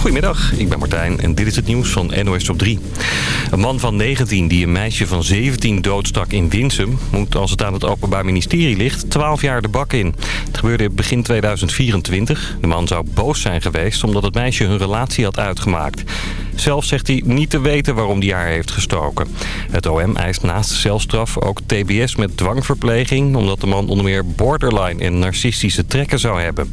Goedemiddag, ik ben Martijn en dit is het nieuws van NOS op 3. Een man van 19 die een meisje van 17 doodstak in Winsum... moet als het aan het Openbaar Ministerie ligt 12 jaar de bak in. Het gebeurde begin 2024. De man zou boos zijn geweest omdat het meisje hun relatie had uitgemaakt. Zelf zegt hij niet te weten waarom hij haar heeft gestoken. Het OM eist naast de celstraf ook tbs met dwangverpleging... omdat de man onder meer borderline en narcistische trekken zou hebben.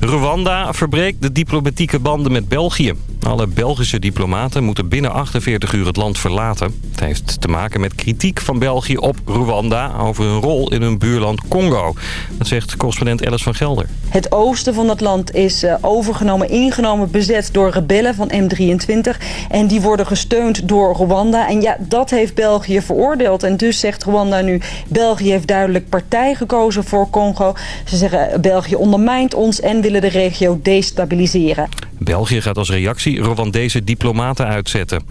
Rwanda verbreekt de diplomatieke banden met België. Alle Belgische diplomaten moeten binnen 48 uur het land verlaten. Het heeft te maken met kritiek van België op Rwanda over hun rol in hun buurland Congo. Dat zegt correspondent Alice van Gelder. Het oosten van het land is eh, overgenomen, ingenomen, bezet door rebellen van M23. En die worden gesteund door Rwanda. En ja, dat heeft België veroordeeld. En dus zegt Rwanda nu, België heeft duidelijk partij gekozen voor Congo. Ze zeggen, België ondermijnt ons en willen de regio destabiliseren. België gaat als reactie Rwandese diplomaten uitzetten.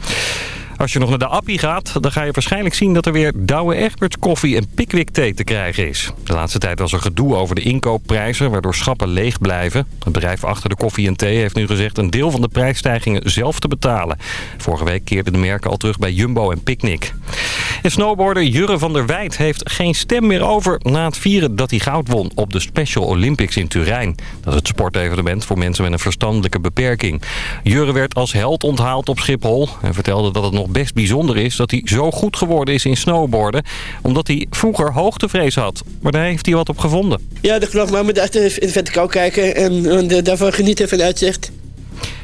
Als je nog naar de Appie gaat, dan ga je waarschijnlijk zien dat er weer Douwe Egberts koffie en Pickwick thee te krijgen is. De laatste tijd was er gedoe over de inkoopprijzen, waardoor schappen leeg blijven. Het bedrijf achter de koffie en thee heeft nu gezegd een deel van de prijsstijgingen zelf te betalen. Vorige week keerden de merken al terug bij Jumbo en Picnic. En snowboarder Jurre van der Wijd heeft geen stem meer over na het vieren dat hij goud won op de Special Olympics in Turijn. Dat is het sportevenement voor mensen met een verstandelijke beperking. Jurre werd als held onthaald op Schiphol en vertelde dat het nog best bijzonder is dat hij zo goed geworden is in snowboarden. Omdat hij vroeger hoogtevrees had. Maar daar heeft hij wat op gevonden. Ja, dat klopt. Maar we moeten echt in de vette kou kijken en, en daarvan genieten van het uitzicht.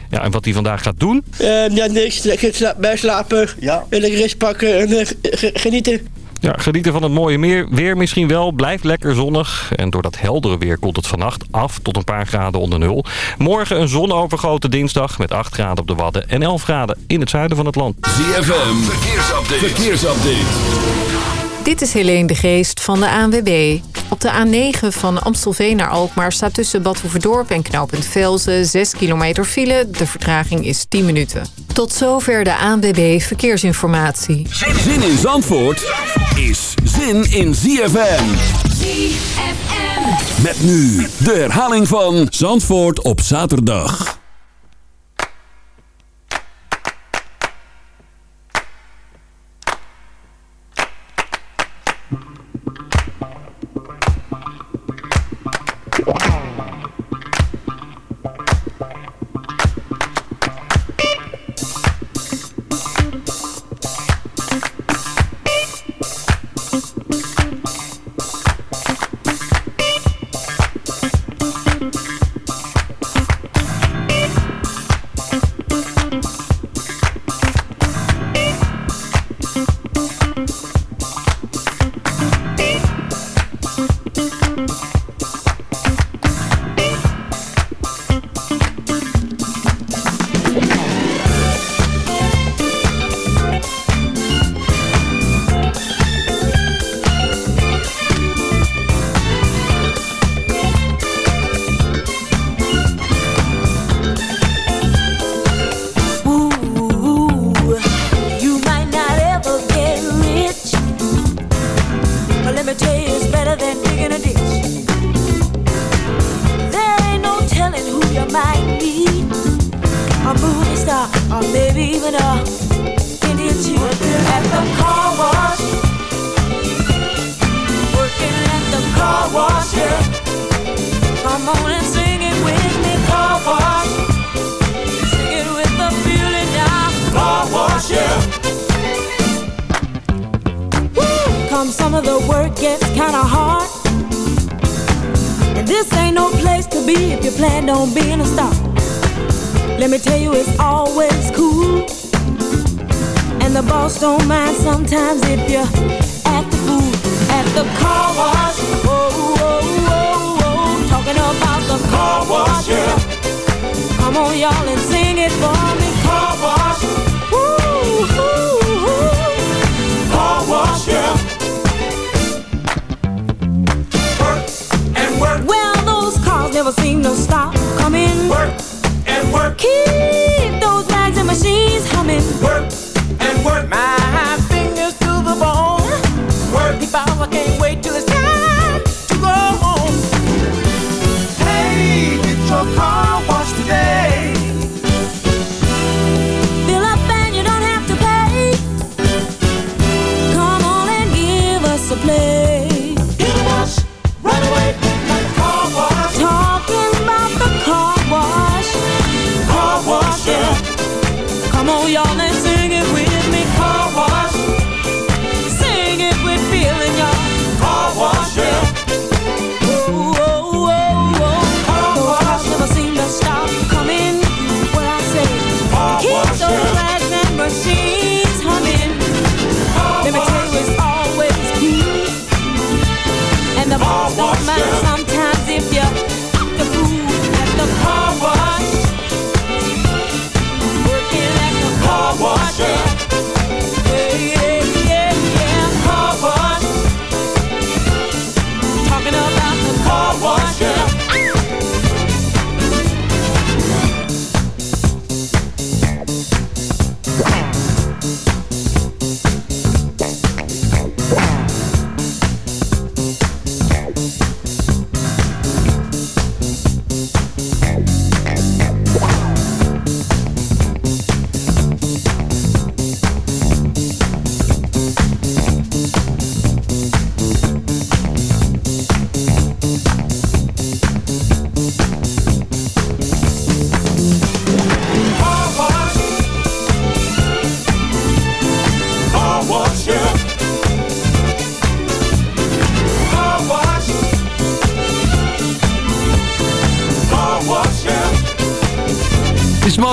Ja, en wat hij vandaag gaat doen? Uh, ja, niks. Lekker sla bijslapen. Ja. En lekker rust pakken en uh, genieten. Ja, genieten van het mooie meer. Weer misschien wel. Blijft lekker zonnig. En door dat heldere weer koelt het vannacht af tot een paar graden onder nul. Morgen een zonovergoten dinsdag met 8 graden op de Wadden en 11 graden in het zuiden van het land. ZFM, verkeersupdate. verkeersupdate. Dit is Helene de Geest van de ANWB. Op de A9 van Amstelveen naar Alkmaar staat tussen Bad Hoeverdorp en Knooppunt Velzen 6 kilometer file. De vertraging is 10 minuten. Tot zover de ANWB Verkeersinformatie. Zin in Zandvoort is zin in ZFM. ZFM. Met nu de herhaling van Zandvoort op zaterdag. A movie star, or maybe even a Indian chief. Working at the car wash. Working at the car wash, yeah. Come on and sing it with me, car wash. Sing it with the feeling now, car wash, yeah. Woo! Come some of the work gets kinda hard. This ain't no place to be if you plan on being a star. Let me tell you, it's always cool. And the boss don't mind sometimes if you act the fool at the car wash. Oh, oh, oh, oh. Talking about the car wash, yeah. Come on, y'all, and sing it for me. never seem to stop coming. Work and work. Keep those bags and machines humming. Work and work. My fingers to the bone. Work. Deep I can't wait till it's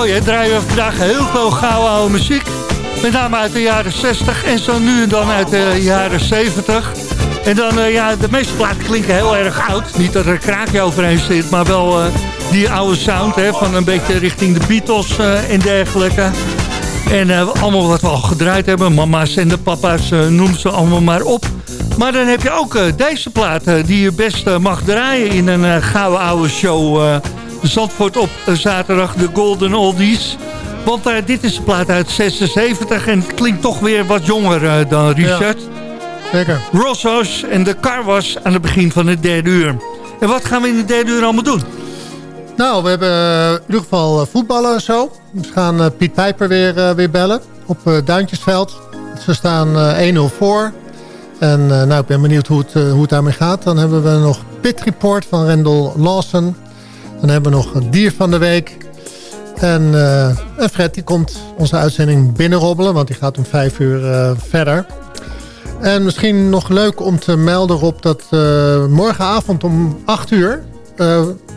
mooi? Draaien we vandaag heel veel gouden oude muziek. Met name uit de jaren 60 en zo nu en dan uit de jaren 70. En dan, uh, ja, de meeste platen klinken heel erg oud. Niet dat er een kraakje overheen zit, maar wel uh, die oude sound, hè, van een beetje richting de Beatles uh, en dergelijke. En allemaal wat we al gedraaid hebben. Mama's en de papa's, noem ze allemaal maar op. Maar dan heb je ook deze platen die je best mag draaien in een gouden oude show Zandvoort op zaterdag de Golden Oldies. Want uh, dit is een plaat uit 76 en het klinkt toch weer wat jonger uh, dan Richard. Ja, zeker. Rossos en de car was aan het begin van het derde uur. En wat gaan we in de derde uur allemaal doen? Nou, we hebben uh, in ieder geval voetballen en zo. We gaan Piet Pijper weer, weer bellen op Duintjesveld. Ze staan 1-0 voor. En nou, ik ben benieuwd hoe het, hoe het daarmee gaat. Dan hebben we nog Pit Report van Rendel Lawson. Dan hebben we nog een dier van de week. En, uh, en Fred die komt onze uitzending binnenrobbelen, want die gaat om vijf uur uh, verder. En misschien nog leuk om te melden op dat uh, morgenavond om acht uur...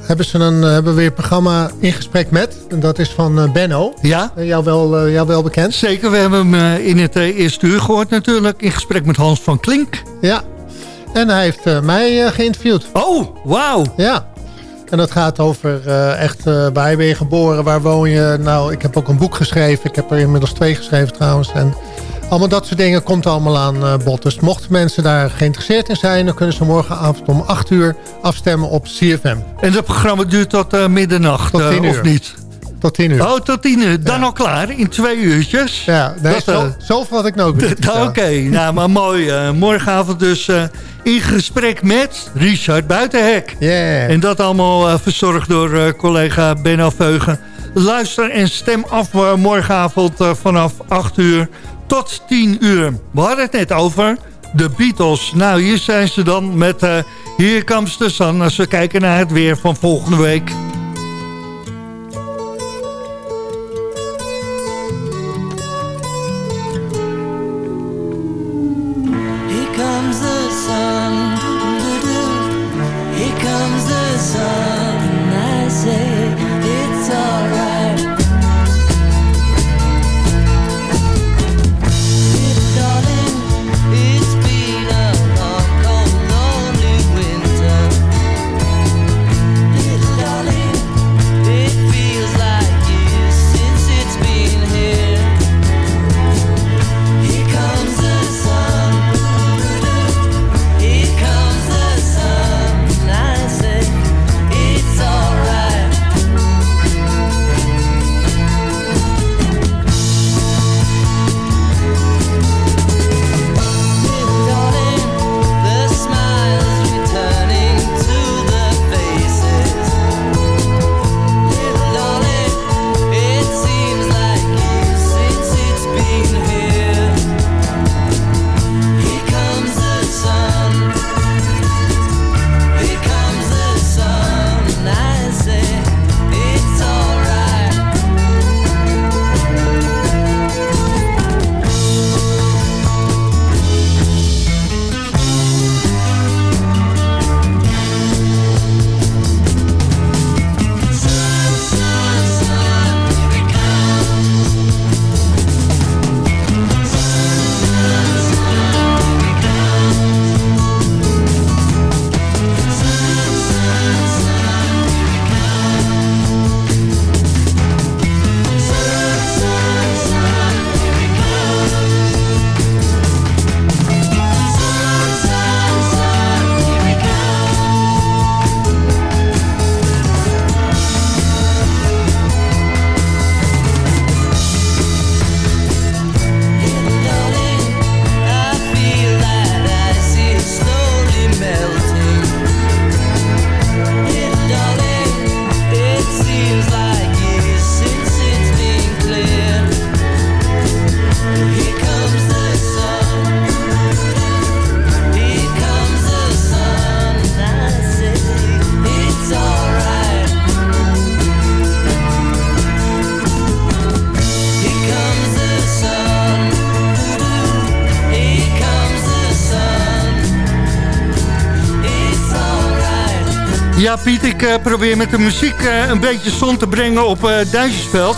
hebben ze een, hebben we weer een programma in gesprek met. En dat is van Benno. Ja. jou, wel, jou wel bekend. Zeker, we hebben hem in het eerste uur gehoord natuurlijk. In gesprek met Hans van Klink. Ja. En hij heeft mij geïnterviewd. Oh, wauw. Ja. En dat gaat over uh, echt uh, waar ben je geboren, waar woon je. Nou, ik heb ook een boek geschreven. Ik heb er inmiddels twee geschreven trouwens. En allemaal dat soort dingen komt allemaal aan uh, bod. Dus mochten mensen daar geïnteresseerd in zijn... dan kunnen ze morgenavond om 8 uur afstemmen op CFM. En dat programma duurt tot middernacht, tot uur. of niet? Tot tien uur. Oh, tot tien uur. Dan al klaar, in twee uurtjes. Ja, nee, dat, zo, zoveel had ik nodig. Oké, nou, maar mooi. morgenavond dus in gesprek met Richard Buitenhek. Yeah. En dat allemaal uh, verzorgd door uh, collega Benno Veugen. Luister en stem af uh, morgenavond vanaf 8 uur tot 10 uur. We hadden het net over de Beatles. Nou, hier zijn ze dan met uh, Here Comes the Sun... als we kijken naar het weer van volgende week. Ja, Piet, ik uh, probeer met de muziek uh, een beetje zon te brengen op uh, Duitsersveld.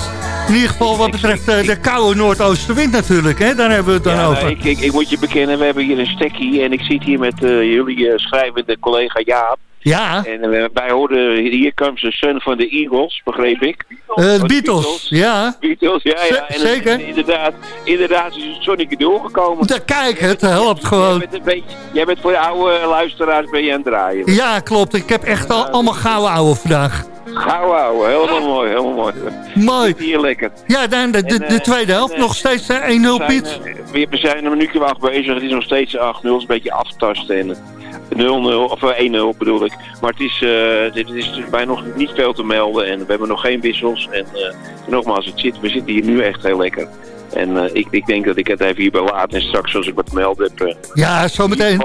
In ieder geval wat betreft de koude noordoostenwind natuurlijk, hè? daar hebben we het dan ja, over. Nou, ik, ik, ik, moet je bekennen, we hebben hier een stekkie en ik zit hier met jullie schrijvende collega Jaap. Ja. En uh, wij hoorden, hier comes the son van de Eagles, begreep ik. Uh, de Beatles, Beatles, ja. Beatles, ja, ja. En zeker. En, inderdaad, inderdaad is het zonnetje doorgekomen. Da, kijk, het helpt gewoon. Jij bent, een beetje, jij bent voor de oude luisteraars ben je aan het draaien. Ja, klopt. Ik heb echt al, allemaal gouden ouwe vandaag. Gouden ouwe, helemaal mooi, helemaal mooi. Mooi. Hier lekker. Ja, dan de, de, de tweede helft, en, nog steeds 1-0 Piet. We, zijn een minuutje wacht bezig, het is nog steeds 8-0, het is een beetje aftasten. En, 0-0, of 1-0 bedoel ik. Maar het is, uh, dit is bij nog niet veel te melden en we hebben nog geen wissels. En uh, nogmaals, het zit, we zitten hier nu echt heel lekker. En uh, ik, ik denk dat ik het even hierbij laat en straks als ik wat meld heb... ja, zometeen.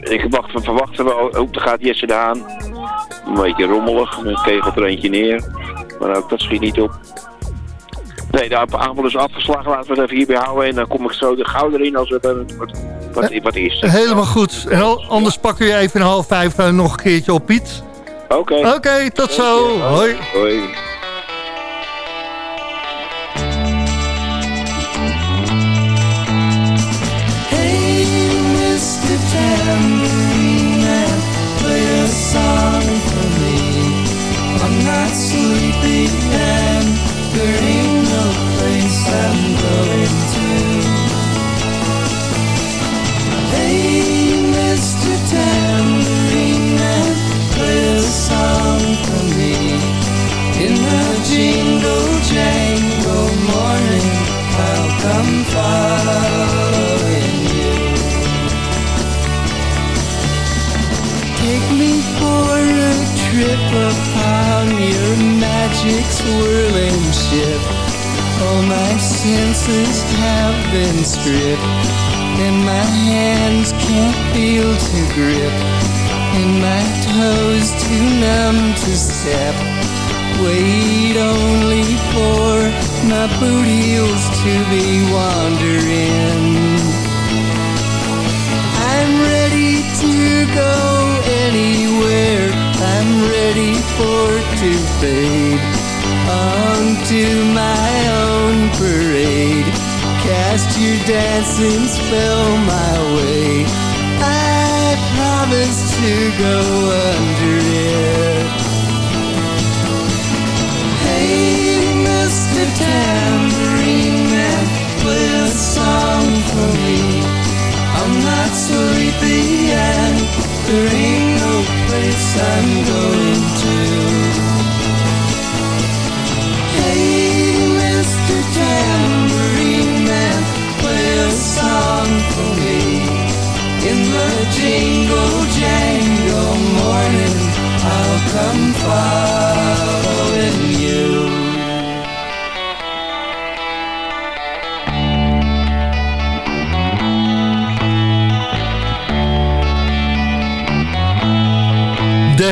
ik wacht, verwachten we ook, dan gaat Jesse Daan. Een beetje rommelig, dan kegelt er eentje neer. Maar ook dat schiet niet op. Nee, de aanval is afgeslagen. Laten we het even hierbij houden. En dan kom ik zo de gauw erin als het wat, is. Helemaal goed. En anders pakken we even een half vijf uh, nog een keertje op, Piet. Oké. Okay. Oké, okay, tot zo. Hoi. Hoi.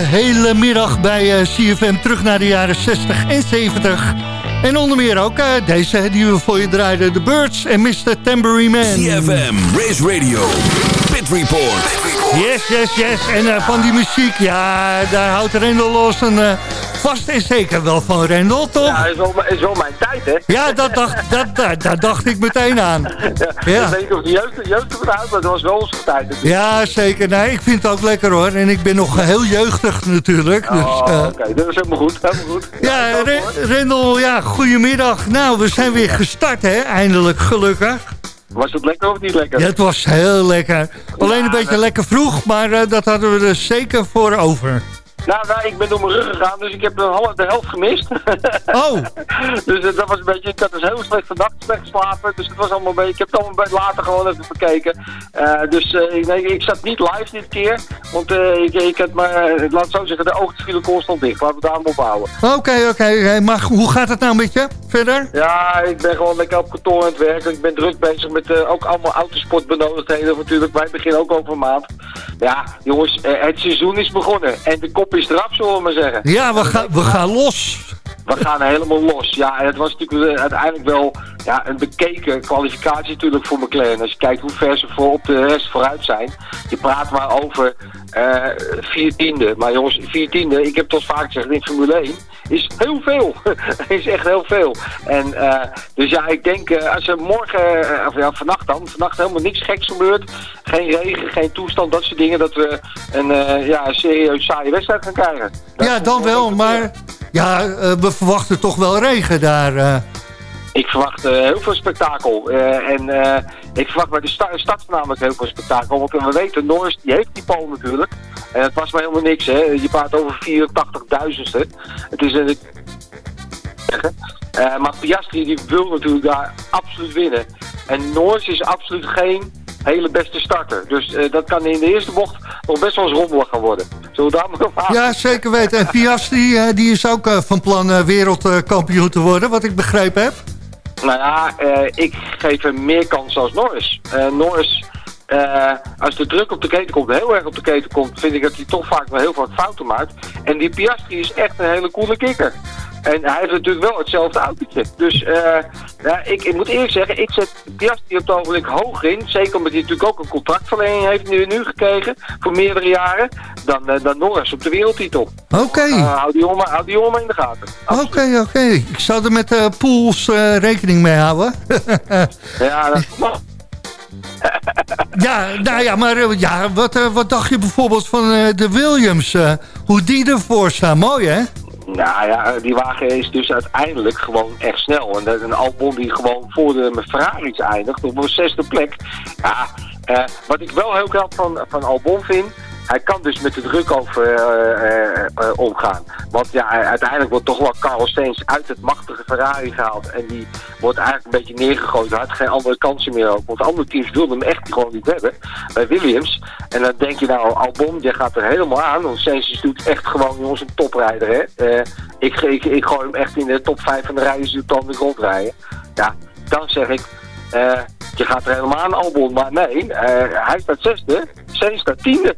Hele middag bij uh, CFM terug naar de jaren 60 en 70. En onder meer ook uh, deze die we voor je draaiden. The Birds en Mr. Tambourine Man. CFM, Race Radio, Pit Report. Yes, yes, yes. En uh, van die muziek, ja, daar houdt Rendel los een uh, vast en zeker wel van Rendel, toch? Ja, is wel, is wel mijn tijd, hè? Ja, dat dacht, dat, dat, dat dacht ik meteen aan. Ja, ja. Ik weet niet of de jeugd, jeugd maar dat was wel onze tijd. Natuurlijk. Ja, zeker. Nee, ik vind het ook lekker hoor. En ik ben nog heel jeugdig natuurlijk. Dus, oh, uh, oké. Okay. Dat is helemaal goed. Helemaal goed. Ja, ja Re Rendel, ja, goedemiddag. Nou, we zijn weer gestart, hè? Eindelijk, gelukkig. Was het lekker of niet lekker? Ja, het was heel lekker. Alleen een beetje lekker vroeg, maar uh, dat hadden we er zeker voor over. Nou, nou, ik ben door mijn rug gegaan, dus ik heb de, helft gemist. Oh! dus uh, dat was een beetje, ik had dus heel slecht vannacht slecht geslapen, dus het was allemaal een beetje, ik heb het allemaal later gewoon even bekeken. Uh, dus uh, nee, ik zat niet live dit keer, want ik, ik had maar, laat het zo zeggen, de ogen vielen constant dicht. Laten we daar allemaal ophouden. Oké, okay, oké, okay. maar hoe gaat het nou met je verder? Ja, ik ben gewoon lekker op kantoor aan het werken. Ik ben druk bezig met ook allemaal autosportbenodigdheden natuurlijk. Wij beginnen ook over een maand. Ja, jongens, het seizoen is begonnen en de kop is eraf, zullen we maar zeggen. Ja, we, gaan we gaan los. We gaan helemaal los. Ja, en het was natuurlijk uiteindelijk wel ja, een bekeken kwalificatie natuurlijk voor McLaren. Als je kijkt hoe ver ze voor op de rest vooruit zijn. Je praat maar over eh vier tiende. Maar jongens, vier tiende, ik heb het al vaak gezegd in Formule 1, is heel veel. is echt heel veel. En eh, dus ja, ik denk eh, als er morgen, eh, of ja, vannacht dan, vannacht helemaal niks geks gebeurt. Geen regen, geen toestand, dat soort dingen. Dat we een, eh, ja, serieus saaie wedstrijd gaan krijgen. Dat Ja, dan wel, maar ja, eh, we verwachten toch wel regen daar. eh. Ik verwacht eh, heel veel spektakel. En ik verwacht bij de sta start voornamelijk heel veel spektakel. Want we weten, Norris die heeft die pol natuurlijk. En het was maar helemaal niks. Hè. Je praat over 84.000ste. Het is een... Maar Piastri die wil natuurlijk daar absoluut winnen. En Norris is absoluut geen hele beste starter. Dus eh, dat kan in de eerste bocht nog best wel eens rommelig gaan worden. Zullen we daar maar op aan? Ja, zeker weten. En Piastri, eh, die is ook eh, van plan wereldkampioen te worden, wat ik begrepen heb. Nou ja, ik geef hem meer kans als Norris. Norris, als de druk op de keten komt, heel erg op de keten komt, vind ik dat hij toch vaak wel heel veel fouten maakt. En die Piastri is echt een hele coole kikker. En hij heeft natuurlijk wel hetzelfde autootje. Dus eh, ja, ik, ik moet eerlijk zeggen, ik zet Piastri op het ogenblik hoog in. Zeker omdat hij natuurlijk ook een contractverlenging heeft nu, nu gekregen voor meerdere jaren. Dan, eh, dan Norris op de wereldtitel. Oké. Eh, hou die jongen maar- hou die jongen maar in de gaten. Oké, oké. Ik zou er met eh pools rekening mee houden. Ja, dat mag. ja, nou ja, maar ja, wat, wat dacht je bijvoorbeeld van de Williams? hoe die ervoor staan? Mooi, hè? Nou ja, die wagen is dus uiteindelijk gewoon echt snel. En een Albon die gewoon voor de Ferraris eindigt op een zesde plek. Ja, eh, wat ik wel heel knap van, van Albon vind... Hij kan dus met de druk over eh, eh, eh, omgaan. Want ja, uiteindelijk wordt toch wel Carlos Sainz uit het machtige Ferrari gehaald. En die wordt eigenlijk een beetje neergegooid. Hij had geen andere kansen meer ook. Want andere teams wilden hem echt gewoon niet hebben. Bij Williams. En dan denk je nou, Albon, jij gaat er helemaal aan. Want is natuurlijk echt gewoon jongens een toprijder. Hè? Ik, ik, ik gooi hem echt in de top 5 van de rijders die op de grond rijden. Ja, dan zeg ik, je gaat er helemaal aan, Albon. Maar nee, hij staat zesde, Sainz staat tiende.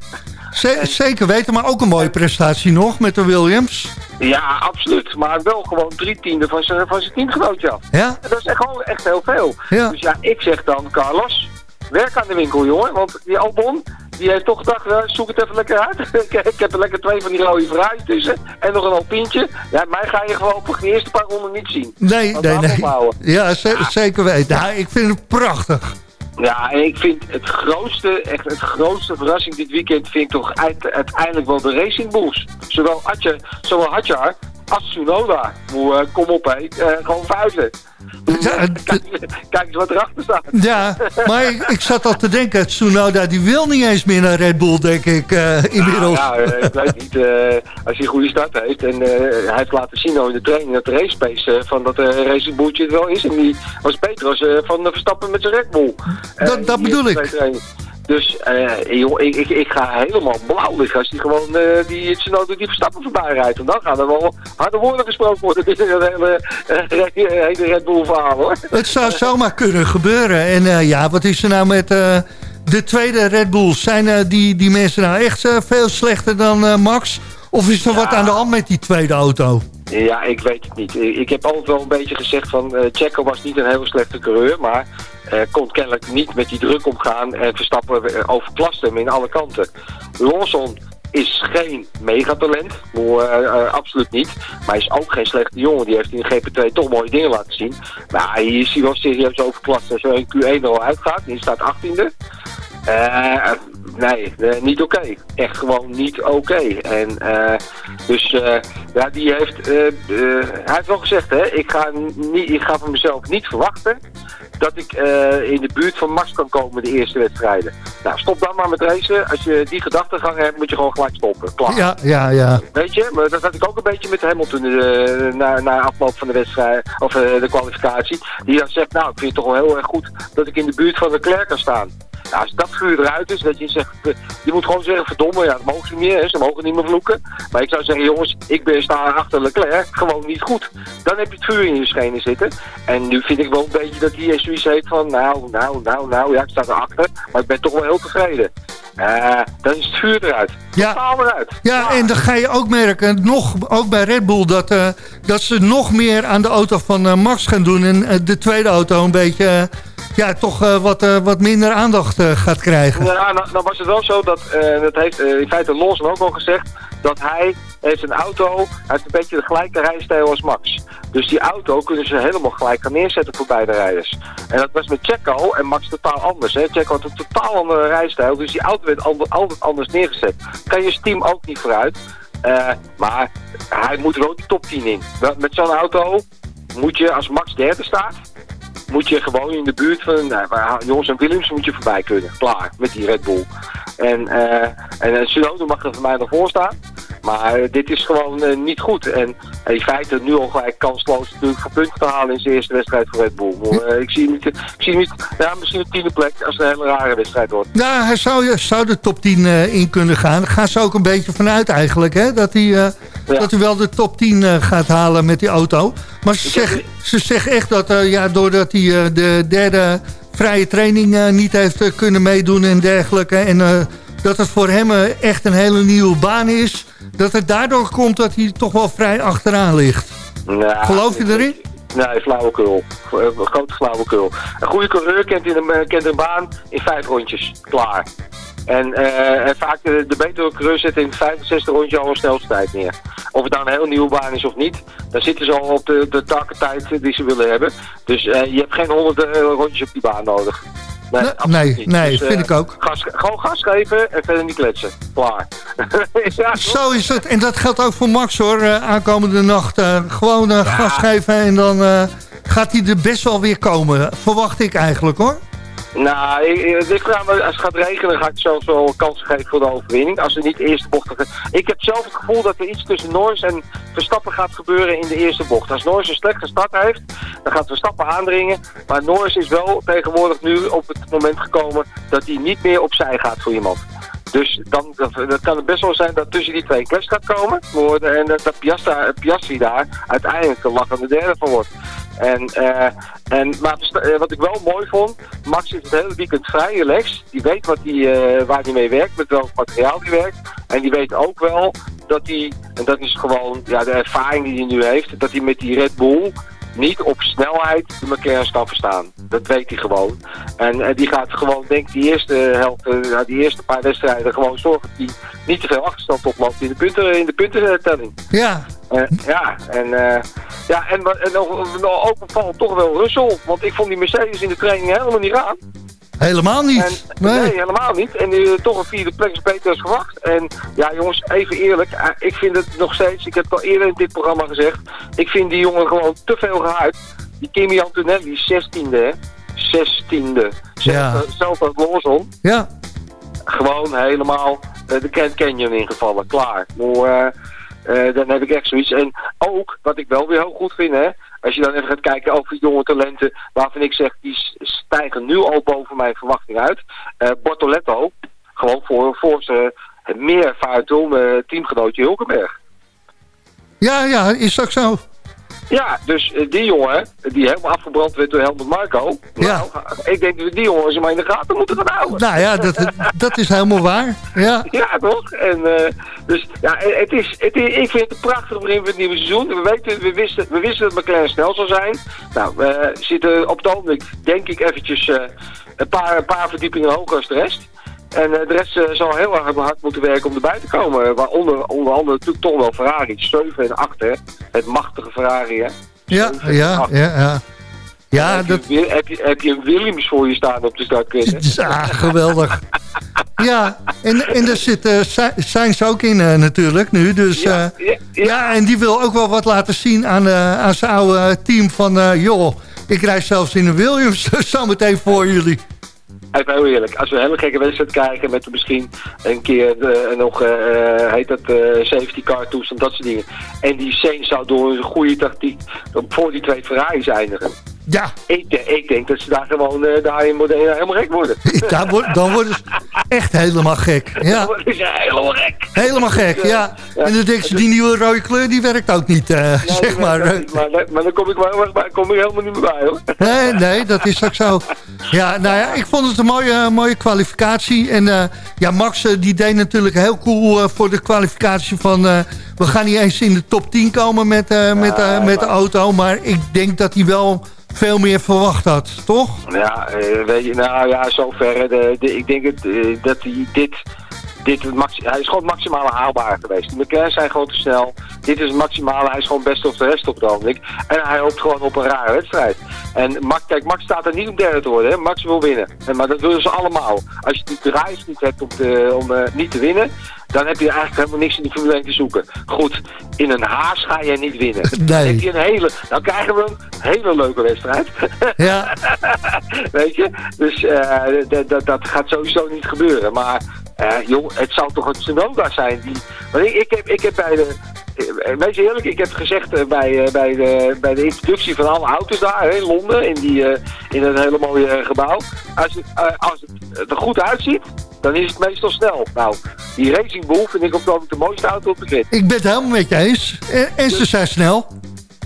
Zeker weten, maar ook een mooie prestatie nog met de Williams. Ja, absoluut. Maar wel gewoon drie tiende van zijn, van zijn teamgenootje af. Ja? En dat is echt, gewoon echt heel veel. Ja. Dus ja, ik zeg dan, Carlos, werk aan de winkel, jongen. Want die Albon, die heeft toch gedacht, nou, zoek het even lekker uit. ik, heb er lekker twee van die rode Ferrari tussen. En nog een Alpientje. Ja, mij ga je gewoon op de eerste paar ronden niet zien. Nee, Want nee, nee. Ja, ze- zeker weten. Ja, ik vind het prachtig. Ja, en ik vind het grootste, echt het grootste verrassing dit weekend vind ik toch uit- uiteindelijk wel de Racing Bulls. Zowel Atje, zowel als Tsunoda. Hoe, eh, kom op, hé. Eh, gewoon vuilen. kijk, kijk eens wat erachter staat. Ja, maar ik, ik zat al te denken, Tsunoda die wil niet eens meer naar Red Bull, denk ik, eh, inmiddels. Nou, ja, ik weet niet. als hij een goede start heeft en hij heeft laten zien al in de training dat de race pace van dat uh, Racing Bulltje het wel is. En die was beter als van de Verstappen met zijn Red Bull. Dat- dat bedoel ik. Dus eh, joh, ik, ik, ik ga helemaal blauw liggen als die gewoon eh, die Tsunoda die Verstappen voorbij rijdt. En dan gaan er wel harde woorden gesproken worden dat hele, eh, hele Red Bull verhaal hoor. Het zou zomaar kunnen gebeuren. En ja, wat is er nou met de tweede Red Bull? Zijn die, die mensen nou echt veel slechter dan Max? Of is er wat aan de hand met die tweede auto? Ja, ik weet het niet. Ik ik heb altijd wel een beetje gezegd van eh Checo was niet een heel slechte coureur, maar eh, kon kennelijk niet met die druk omgaan en Verstappen eh, overklast hem in alle kanten. Lawson is geen megatalent, uh, uh, absoluut niet. Maar hij is ook geen slechte jongen. Die heeft in de GP2 toch mooie dingen laten zien. Maar hier is hij wel serieus overklast. Als je in Q1 er al uitgaat, die staat 18e. Nee, uh, niet oké. Okay. Echt gewoon niet oké. Okay. En uh, dus uh, ja, die heeft, hij heeft wel gezegd, hè, ik ga, niet, ik ga van mezelf niet verwachten dat ik in de buurt van Max kan komen de eerste wedstrijden. Nou, stop dan maar met racen. Als je die gedachtegang hebt, moet je gewoon gelijk stoppen. Klaar. Ja, ja, ja. Weet je, maar dat had ik ook een beetje met Hamilton uh, na, na afloop van de wedstrijd, of uh, de kwalificatie. Die dan zegt, nou, ik vind het toch wel heel erg goed dat ik in de buurt van de Leclerc kan staan. Nou, als dat vuur eruit is, dat je zegt, eh, je moet gewoon zeggen, verdomme, ja, dat mogen ze niet meer, hè, ze mogen niet meer vloeken. Maar ik zou zeggen, jongens, ik ben sta achter Leclerc, gewoon niet goed. Dan heb je het vuur in je schenen zitten. En nu vind ik wel een beetje dat hij zoiets heeft van, nou, nou, nou, nou, ja, ik sta erachter, maar ik ben toch wel heel tevreden. Eh, dan is het vuur eruit. Ja. Eruit. Ja, en dan ga je ook merken, nog, ook bij Red Bull, dat, eh, dat ze nog meer aan de auto van Max gaan doen. En de tweede auto een beetje, ja, toch eh, wat, eh, wat minder aandacht eh, gaat krijgen. Ja, nou, nou was het wel zo dat, dat heeft in feite Lawson ook al gezegd, dat hij heeft een auto, hij heeft een beetje de gelijke rijstijl als Max. Dus die auto kunnen ze helemaal gelijk gaan neerzetten voor beide rijders. En dat was met Checo en Max totaal anders. Hè. Checo had een totaal andere rijstijl, dus die auto werd altijd anders neergezet. Kan je team ook niet vooruit. Maar hij moet er ook die top 10 in. Met zo'n auto moet je, als Max derde staat, moet je gewoon in de buurt van nou, jongens en Williams moet je voorbij kunnen. Klaar, met die Red Bull. En, eh en uh, Tsunoda mag er voor mij nog voor staan. Maar eh, dit is gewoon eh, niet goed. En eh, in feite nu al gelijk kansloos natuurlijk voor punten te halen in zijn eerste wedstrijd voor Red Bull. Eh, ik zie niet, ik zie niet ja, misschien een tiende plek als het een hele rare wedstrijd wordt. Ja, hij zou, zou de top 10 eh, in kunnen gaan. Daar gaan ze ook een beetje vanuit eigenlijk. Hè? Dat, hij, dat hij wel de top 10 eh, gaat halen met die auto. Maar ze zeggen, ze echt dat eh, ja, doordat hij eh, de derde vrije training niet heeft kunnen meedoen en dergelijke. En dat het voor hem echt een hele nieuwe baan is. Dat het daardoor komt dat hij toch wel vrij achteraan ligt. Nou, Geloof je erin? Nee, flauwekul. Grote flauwekul. Een goede coureur kent, in een, kent een baan in vijf rondjes. Klaar. En, eh, en vaak de, de betere coureurs zetten in 65 rondjes al een snelste tijd neer. Of het nou een heel nieuwe baan is of niet, dan zitten ze al op de, de tijd die ze willen hebben. Dus eh, je hebt geen 100 eh, rondjes op die baan nodig. Nee, Nee, nee, Dus, vind ik ook. Gas, gewoon gas geven en verder niet kletsen. Klaar. ja? Zo is het. En dat geldt ook voor Max hoor. eh, aankomende nacht eh, gewoon eh, gas geven. En dan eh, gaat hij er best wel weer komen. Verwacht ik eigenlijk hoor. Nou, als het gaat regenen ga ik zelfs wel kansen geven voor de overwinning. Als ze niet de eerste bocht... Ik heb zelf het gevoel dat er iets tussen Norris en Verstappen gaat gebeuren in de eerste bocht. Als Norris een slechte start heeft, dan gaat Verstappen aandringen. Maar Norris is wel tegenwoordig nu op het moment gekomen dat hij niet meer opzij gaat voor iemand. Dus dan kan het best wel zijn dat tussen die twee clash gaat komen. En dat, Piastri daar uiteindelijk de lachende derde van wordt. En, eh, en, maar eh, wat ik wel mooi vond, Max is het hele weekend vrij relaxed. Die weet wat die, eh, waar hij mee werkt, met welk materiaal hij werkt. En die weet ook wel dat hij, en dat is gewoon ja, de ervaring die hij nu heeft, dat hij met die Red Bull niet op snelheid de McLaren kan verstaan. Dat weet hij gewoon. En eh, die gaat gewoon, denk ik, die eerste helft, die eerste paar wedstrijden gewoon zorgen dat hij niet te veel achterstand oploopt in de, punten, in de. Ja, ja, en, eh, ja, en, en ook opvallend toch wel Russell. Want ik vond die Mercedes in de training helemaal niet raar. helemaal niet. En, nee. nee. helemaal niet. En nu toch een vierde plek is beter als verwacht. En ja, jongens, even eerlijk. eh, Ik vind het nog steeds, ik heb het al eerder in dit programma gezegd. Ik vind die jongen gewoon te veel gehyped. Die Kimi Antonelli, 16e, hè. 16e. Ja. Zelfs als Lawson. Ja, Gewoon helemaal eh, de Grand Canyon ingevallen. Klaar. Maar, eh, dan heb ik echt zoiets. En ook, wat ik wel weer heel goed vind, hè. Als je dan even gaat kijken over jonge talenten, waarvan ik zeg, die stijgen nu al boven mijn verwachting uit. Eh Bortoletto, gewoon voor, voor zijn meer ervaren toen, eh, teamgenootje Hulkenberg. ja, ja, is ook zo. Ja, dus eh, die jongen, die helemaal afgebrand werd door Helmut Marco. Ja. Nou, ik denk dat we die jongens maar in de gaten moeten gaan houden. Nou ja, dat, dat is helemaal waar. Ja, Ja, toch? En, eh, dus ja, het is, het is, ik vind het een prachtig begin van het nieuwe seizoen. We, weten, we, wisten, we wisten dat McLaren snel zou zijn. Nou, we zitten op het ogenblik, denk ik, eventjes eh, een, paar, een paar verdiepingen hoger als de rest. En eh, de rest eh, zal heel erg hard moeten werken om erbij te komen. Waaronder onder andere natuurlijk toch wel Ferrari. 7 en 8, hè. Het machtige Ferrari, hè. ja, ja, ja. ja. Ja, heb, dat je, heb, je, heb je een Williams voor je staan op de startkist? is ah, geweldig. Ja, en, en daar zit uh, Sainz ook in uh, natuurlijk nu. Dus uh, Ja, ja, ja. ja, en die wil ook wel wat laten zien aan, uh, aan zijn oude team van... joh, ik rijd zelfs in een Williams zometeen voor jullie. Even heel eerlijk, als we een hele gekke wedstrijd krijgen met misschien een keer de, nog, uh, heet dat, uh, safety car toestand, dat soort dingen. En die Sainz zou door een goede tactiek voor die twee Ferraris eindigen. Ja. Ik, de- ik denk dat ze daar gewoon eh, daar in Modena helemaal gek worden. Dan worden ze echt helemaal gek. Dan Ja, worden ze helemaal gek. helemaal gek, ja. En dan denk je, die nieuwe rode kleur, die werkt ook niet, eh, zeg maar. niet, maar, maar dan kom ik, bij- kom ik helemaal niet meer bij hoor. Nee, nee, dat is ook zo. Ja, nou ja, ik vond het een mooie, mooie kwalificatie. En eh, ja, Max eh, die deed natuurlijk heel cool eh, voor de kwalificatie van... eh, we gaan niet eens in de top 10 komen met, eh, met, eh, met de auto. Maar ik denk dat hij wel veel meer verwacht had, toch? Ja, eh, weet je, nou ja, zover. De, de, ik denk het, eh, dat hij dit, dit hij is gewoon het maximale haalbaar geweest. De McLaren zijn gewoon te snel. Dit is het maximale. Hij is gewoon best of de rest op het ogenblik. En hij hoopt gewoon op een rare wedstrijd. En Max, kijk, Max staat er niet om derde te worden. Hè. Max wil winnen. En, maar dat willen ze allemaal. Als je die drive niet hebt om, te, om eh, niet te winnen, dan heb je eigenlijk helemaal niks in die Formule 1 te zoeken. Goed, in een haas ga je niet winnen. Nee. Dan, heb je een hele, dan krijgen we een hele leuke wedstrijd. Ja, Weet je? Dus eh, dat gaat sowieso niet gebeuren. Maar eh, jong, het zou toch een Tsunoda zijn die... Want ik, ik, heb, ik heb bij de... eh, Wees eerlijk, ik heb gezegd eh, bij, eh, bij, de, bij de introductie van alle auto's daar in Londen, in, die, in een hele mooie gebouw. Als het, als het er goed uitziet, dan is het meestal snel. Nou, die Racing Bull vind ik ook wel de mooiste auto op de grid. ik ben het helemaal met je eens. En, en ze zijn snel.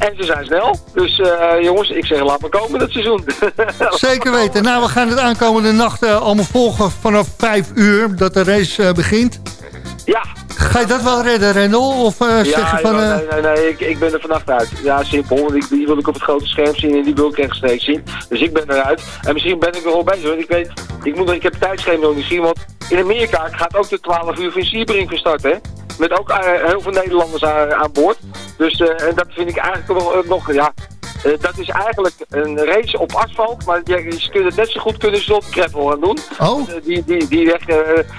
En ze zijn snel. Dus eh, jongens, ik zeg laat maar komen dat seizoen. Zeker weten. Nou, we gaan het aankomende nacht eh, allemaal volgen vanaf 5 uur dat de race eh, begint. ja, Ga je dat wel redden, Rendel? Of zeg je van... ja, nee, nee, nee, ik, ik ben er vannacht uit. Ja, simpel. Want ik, die wil ik op het grote scherm zien en die wil ik rechtstreeks zien. Dus ik ben eruit. En misschien ben ik er al bezig. Want ik weet, ik, moet, ik heb het tijdschema nog niet zien. Want in Amerika gaat ook de 12 uur van Sebring van start, hè. Met ook eh, heel veel Nederlanders aan, boord. Dus eh, en dat vind ik eigenlijk nog, eh, nog ja... eh, dat is eigenlijk een race op asfalt, maar je, ze kunnen het net zo goed kunnen ze op gravel gaan doen. Oh, Eh, die, die, die weg, eh,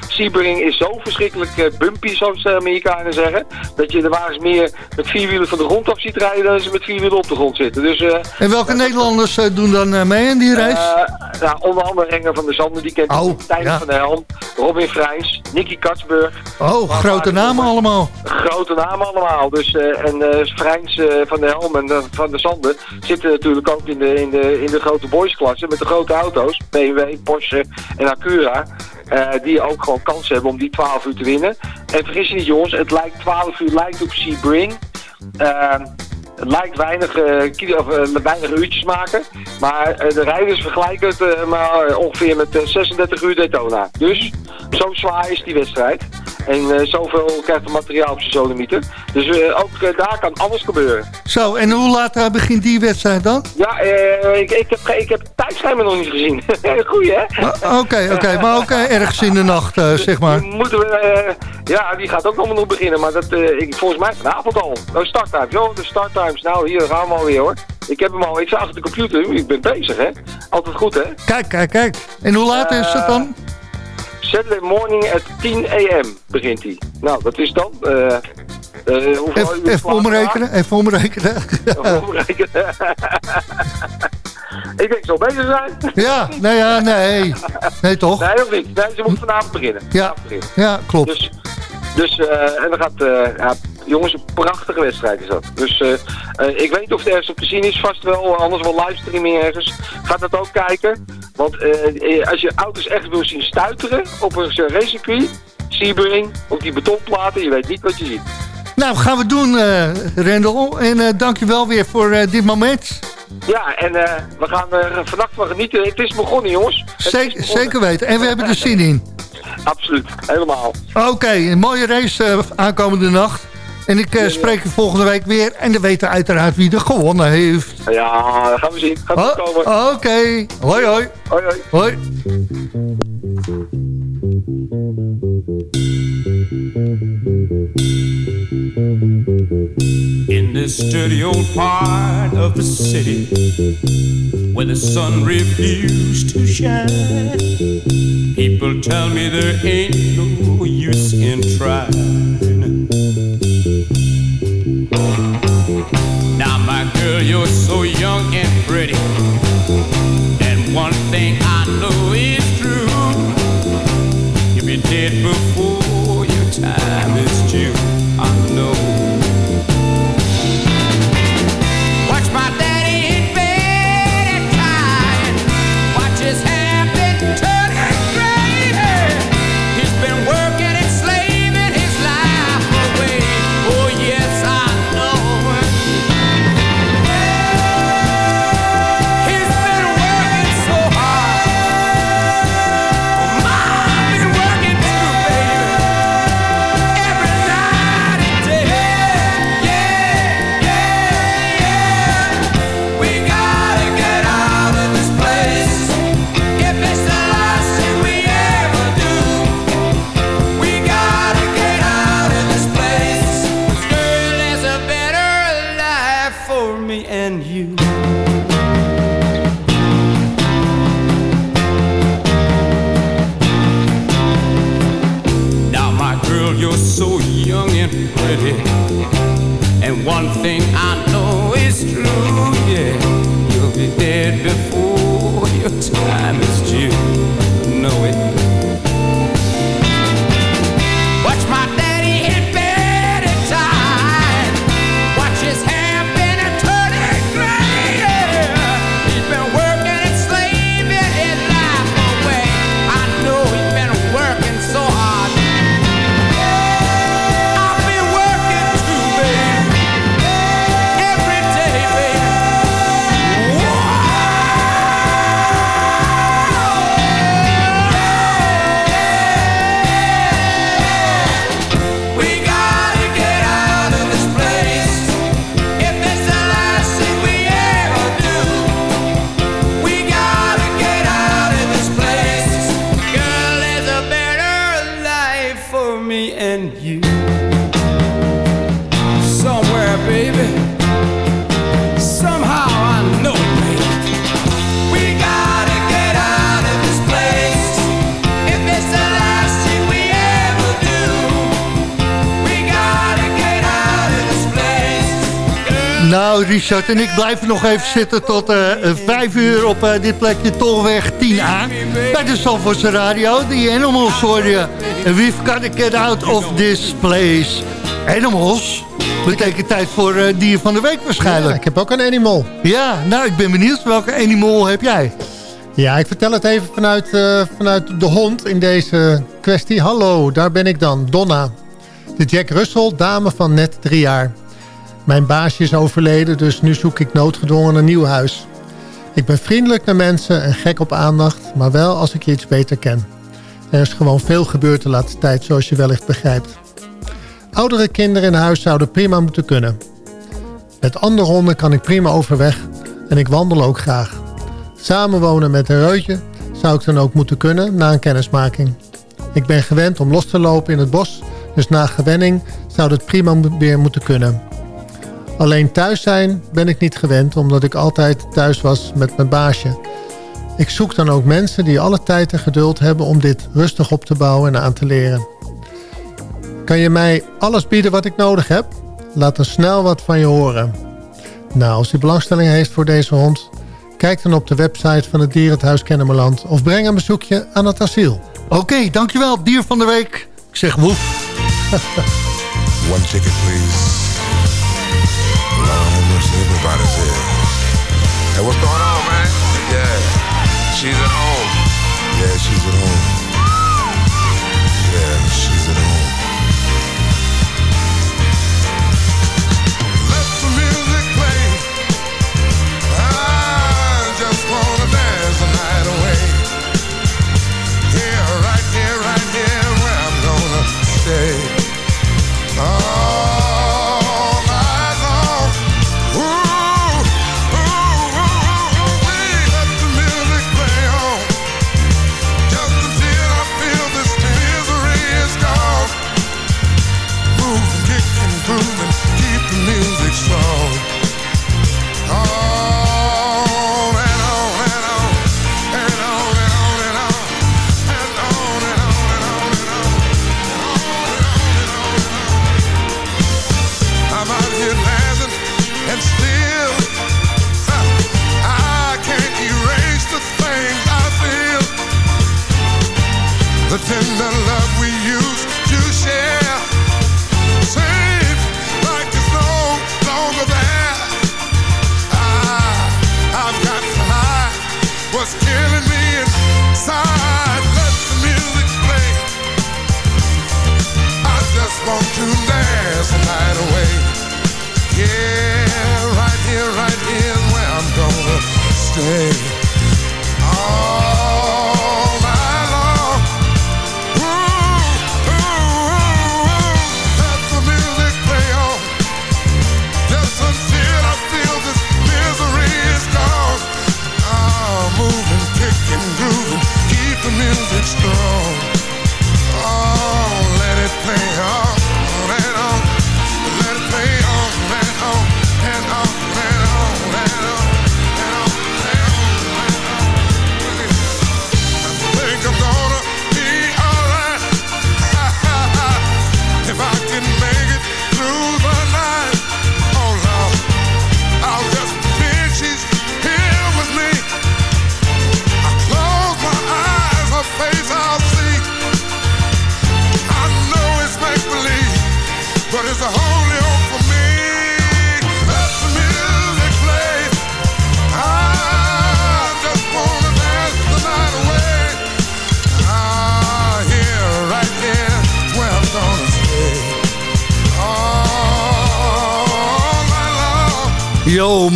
Sebring is zo verschrikkelijk bumpy, zoals de Amerikanen zeggen. Dat je de wagens meer met vier wielen van de grond af ziet rijden dan ze met vier wielen op de grond zitten. Dus en welke Nederlanders doen dan mee in die race? nou, onder andere Renger van der Zanden, die kent Oh, Tijn ja. van der Helm, Robin Vrijns, Nicky Katsburg. oh, grote namen allemaal. Grote namen allemaal. Dus, en Vrijns eh, van der Helm en van der Zanden zitten natuurlijk ook in de, in de, in de grote boysklasse met de grote auto's. BMW, Porsche en Acura. eh, die ook gewoon kans hebben om die 12 uur te winnen. En vergis je niet jongens, het lijkt 12 uur lijkt op Sebring. Ehm het lijkt weinig, eh, kilo, of, eh, weinig uurtjes maken. Maar de rijders vergelijken het maar ongeveer met eh, 36 uur Daytona. Dus zo zwaar is die wedstrijd. En eh, zoveel krijgt het materiaal op zijn zodemieter. Dus eh, ook eh, daar kan alles gebeuren. Zo, en hoe laat begint die wedstrijd dan? Ja, ik, ik, heb, ik heb nog niet gezien. Goeie hè? Ah, Oké, oké, maar ook ergens in de nacht, zeg maar. Moeten we, ja, die gaat ook allemaal nog beginnen. Maar dat, ik, volgens mij vanavond al. Oh, starttimes. joh, de starttimes. Nou, hier gaan we alweer hoor. Ik heb hem al. Ik achter de computer. Ik ben bezig hè. Altijd goed hè. Kijk, kijk, kijk. En hoe laat is het dan? Saturday morning at 10 a.m. begint hij. Nou, dat is dan... eh eh, Even, even omrekenen, even omrekenen. slaap- omrekenen. ik denk zo bezig zijn. Ja, nee, ja, nee. Nee, toch? Nee, of niet? Nee, ze moet vanavond beginnen. Ja, Vanavond beginnen. ja klopt. Dus, dus eh, en dan gaat, ja, jongens, een prachtige wedstrijd is dat. Dus eh, eh, ik weet niet of het ergens op te zien is, vast wel, anders wel livestreaming ergens. Gaat dat ook kijken. Want eh, als je auto's echt wil zien stuiteren op een racecircuit, Sebring, op die betonplaten, je weet niet wat je ziet. Nou, gaan we doen, Rendel. En eh dank je wel weer voor dit moment. Ja, en we gaan er vannacht van genieten. Het is begonnen, jongens. Zeker, begonnen. zeker weten. En we hebben er zin in. Absoluut, helemaal. Oké, een mooie race aankomende nacht. En ik eh, spreek je volgende week weer. En dan weten we uiteraard wie er gewonnen heeft. Ja, dat gaan we zien. Gaat goed komen. Oh, Oké, hoi hoi. Hoi, hoi. Hoi. In this dirty old part of the city where the sun refused to shine, people tell me there ain't no use in trying. You're so young and pretty, and one thing I pretty. And one thing I know is true, yeah. You'll be dead before Richard en ik blijven nog even zitten tot vijf uur op eh, dit plekje Tolweg 10A. Bij de Zandvoortse Radio, die Animals hoor je. We've got to get out of this place. Animals? Betekent tijd voor eh, dier van de week waarschijnlijk. Ja, ik heb ook een animal. Ja, nou, ik ben benieuwd. Welke animal heb jij? Ja, ik vertel het even vanuit, vanuit de hond in deze kwestie. Hallo, daar ben ik dan, Donna. De Jack Russell, dame van net drie jaar. Mijn baasje is overleden, dus nu zoek ik noodgedwongen een nieuw huis. Ik ben vriendelijk naar mensen en gek op aandacht, maar wel als ik je iets beter ken. Er is gewoon veel gebeurd de laatste tijd, zoals je wellicht begrijpt. Oudere kinderen in huis zouden prima moeten kunnen. Met andere honden kan ik prima overweg en ik wandel ook graag. Samenwonen met een reutje zou ik dan ook moeten kunnen na een kennismaking. Ik ben gewend om los te lopen in het bos, dus na gewenning zou het prima weer moeten kunnen. Alleen thuis zijn ben ik niet gewend, omdat ik altijd thuis was met mijn baasje. Ik zoek dan ook mensen die alle tijd en geduld hebben om dit rustig op te bouwen en aan te leren. Kan je mij alles bieden wat ik nodig heb? Laat dan snel wat van je horen. Nou, als u belangstelling heeft voor deze hond... kijk dan op de website van het Dierenthuis Kennemerland... of breng een bezoekje aan het asiel. Oké, dankjewel. Dier van de week. Ik zeg woef. One ticket, please. Mercy, everybody's here. Hey, what's going on, man? Yeah, she's at home. Yeah, she's at home.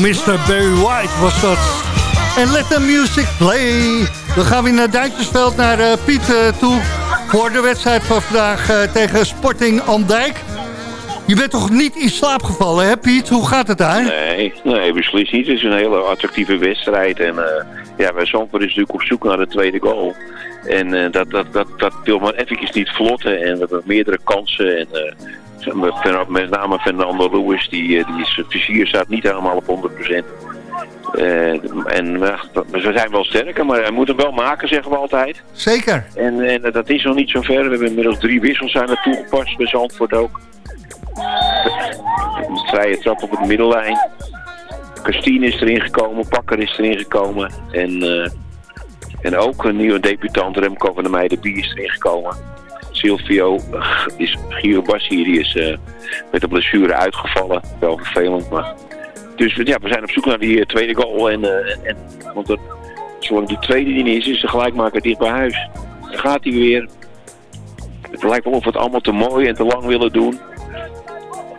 Mr. Barry White was dat. En let the music play. Dan gaan we naar Duintjesveld, naar uh, Piet uh, toe... voor de wedstrijd van vandaag uh, tegen Sporting Andijk. Je bent toch niet in slaap gevallen, hè Piet? Hoe gaat het daar? Nee, nee beslist niet. Het is een hele attractieve wedstrijd. En ja, bij Zandvoort is natuurlijk op zoek naar de tweede goal. En uh, dat, dat, dat, dat wil maar eventjes niet vlotten. En we hebben meerdere kansen. En met name Fernando Lewis, die, die is, vizier staat niet helemaal op 100%. Uh, en we zijn wel sterker, maar hij moet hem wel maken, zeggen we altijd. Zeker. En, en dat is nog niet zo ver. We hebben inmiddels drie wissels zijn er toegepast, bij Zandvoort ook. Een vrije trap op het middellijn. Christine is erin gekomen, Pakker is erin gekomen. En, uh, en ook een nieuwe debutant, Remco van der Meijden, Bier is erin gekomen. Silvio, is, Giro Bassi, die is uh, met een blessure uitgevallen. Wel vervelend, maar... Dus ja, we zijn op zoek naar die tweede goal. En, en, want er, zolang die tweede die niet is, is de gelijkmaker dicht bij huis. Dan gaat hij weer. Het lijkt wel of we het allemaal te mooi en te lang willen doen.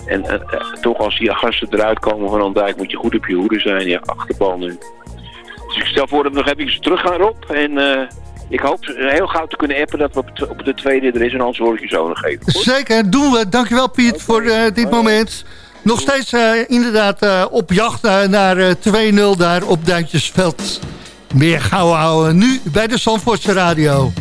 En toch als die gasten eruit komen van Andijk moet je goed op je hoede zijn. Ja, achterbal nu. Dus ik stel voor dat we nog even terug gaan Rob. En ik hoop heel gauw te kunnen appen dat we op, de tweede er is. En anders hoor ik je zo nog even. Goed? Zeker, doen we. Dankjewel Piet okay. voor uh, dit moment. Nog steeds inderdaad op jacht naar 2-0 daar op Duintjesveld. Meer gauw houden nu bij de Zandvoortse Radio.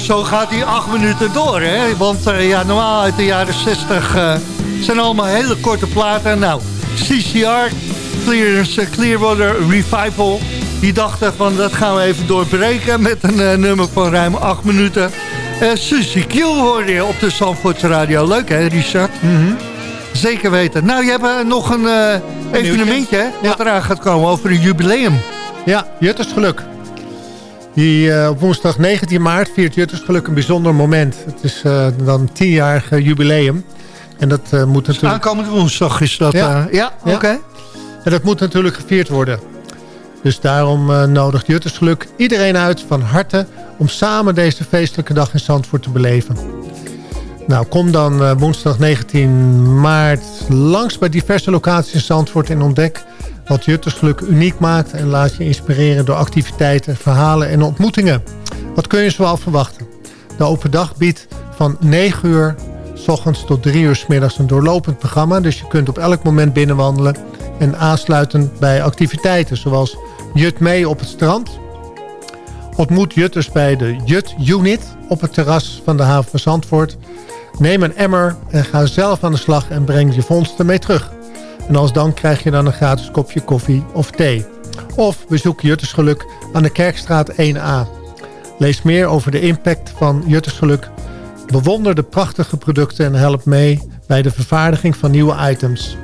Zo gaat hij acht minuten door, hè? Want eh, ja, normaal uit de jaren 60 eh, zijn allemaal hele korte platen. Nou, CCR, Clearance, Clearwater Revival... die dachten van, dat gaan we even doorbreken... met een eh, nummer van ruim acht minuten. Susie Q hoorde je op de Zandvoortse Radio. Leuk, hè, Richard? Zeker weten. Nou, je hebt eh, nog een eh, evenementje, hè, wat eraan gaat komen over een jubileum. Ja, Juttersgeluk. Die eh, op woensdag 19 maart viert Juttersgeluk een bijzonder moment. Het is eh, dan een tienjarig jubileum. En dat eh, moet natuurlijk... Aankomende woensdag is dat. Ja. eh, ja, Ja. oké. En dat moet natuurlijk gevierd worden. Dus daarom eh, nodigt Juttersgeluk iedereen uit van harte... om samen deze feestelijke dag in Zandvoort te beleven. Nou, kom dan eh, woensdag 19 maart langs bij diverse locaties in Zandvoort... en ontdek wat Juttersgeluk uniek maakt... en laat je inspireren door activiteiten, verhalen en ontmoetingen. Wat kun je zoal verwachten? De open dag biedt van 9 uur s ochtends tot 3 uur s middags een doorlopend programma. Dus je kunt op elk moment binnenwandelen en aansluiten bij activiteiten zoals Jut mee op het strand. Ontmoet Jutters bij de Jut Unit op het terras van de haven van Zandvoort. Neem een emmer en ga zelf aan de slag en breng je vondsten mee terug. En als dank krijg je dan een gratis kopje koffie of thee. Of bezoek Juttersgeluk aan de Kerkstraat 1A. Lees meer over de impact van Juttersgeluk. Bewonder de prachtige producten en help mee bij de vervaardiging van nieuwe items.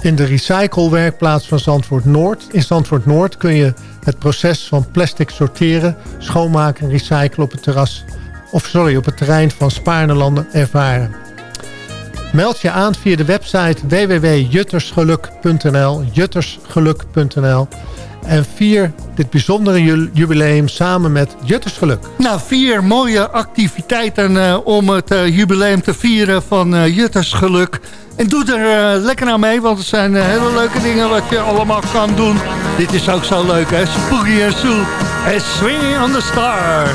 In de recyclewerkplaats van Zandvoort Noord. In Zandvoort Noord kun je het proces van plastic sorteren, schoonmaken en recyclen op het terras. Of sorry, op het terrein van Spaarnelanden ervaren. Meld je aan via de website www.juttersgeluk.nl juttersgeluk.nl en vier dit bijzondere ju- jubileum samen met Juttersgeluk. Nou, vier mooie activiteiten eh, om het eh, jubileum te vieren van eh Juttersgeluk. En doe er lekker aan mee, want het zijn hele leuke dingen wat je allemaal kan doen. Dit is ook zo leuk, hè? Spooky and Sue en Swinging on the Star.